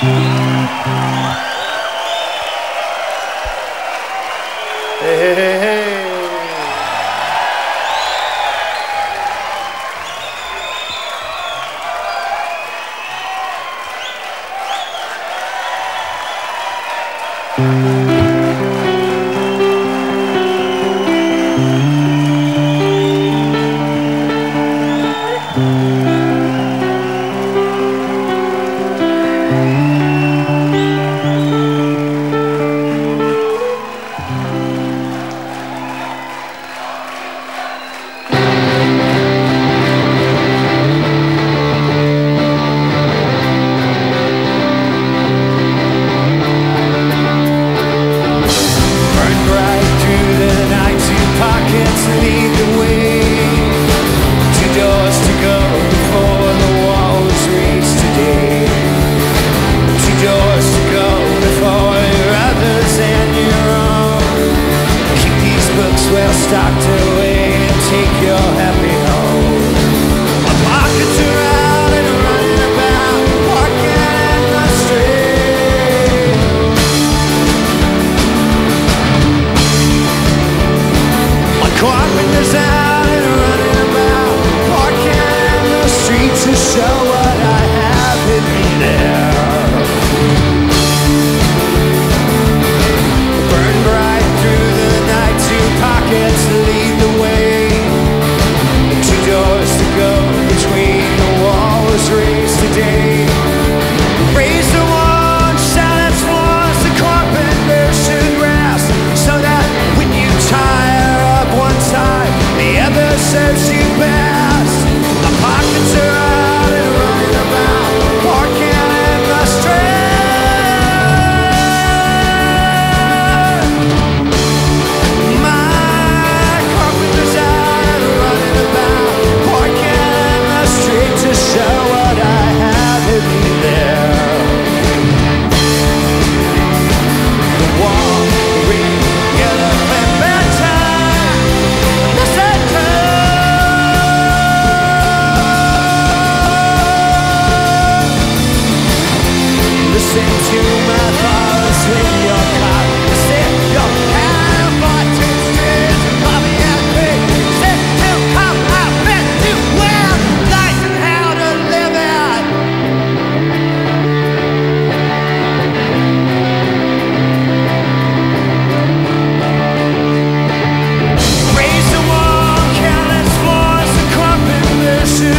Hey, hey, hey, hey. Thank Caught when there's out and running about, parking the streets to show up. says she precious.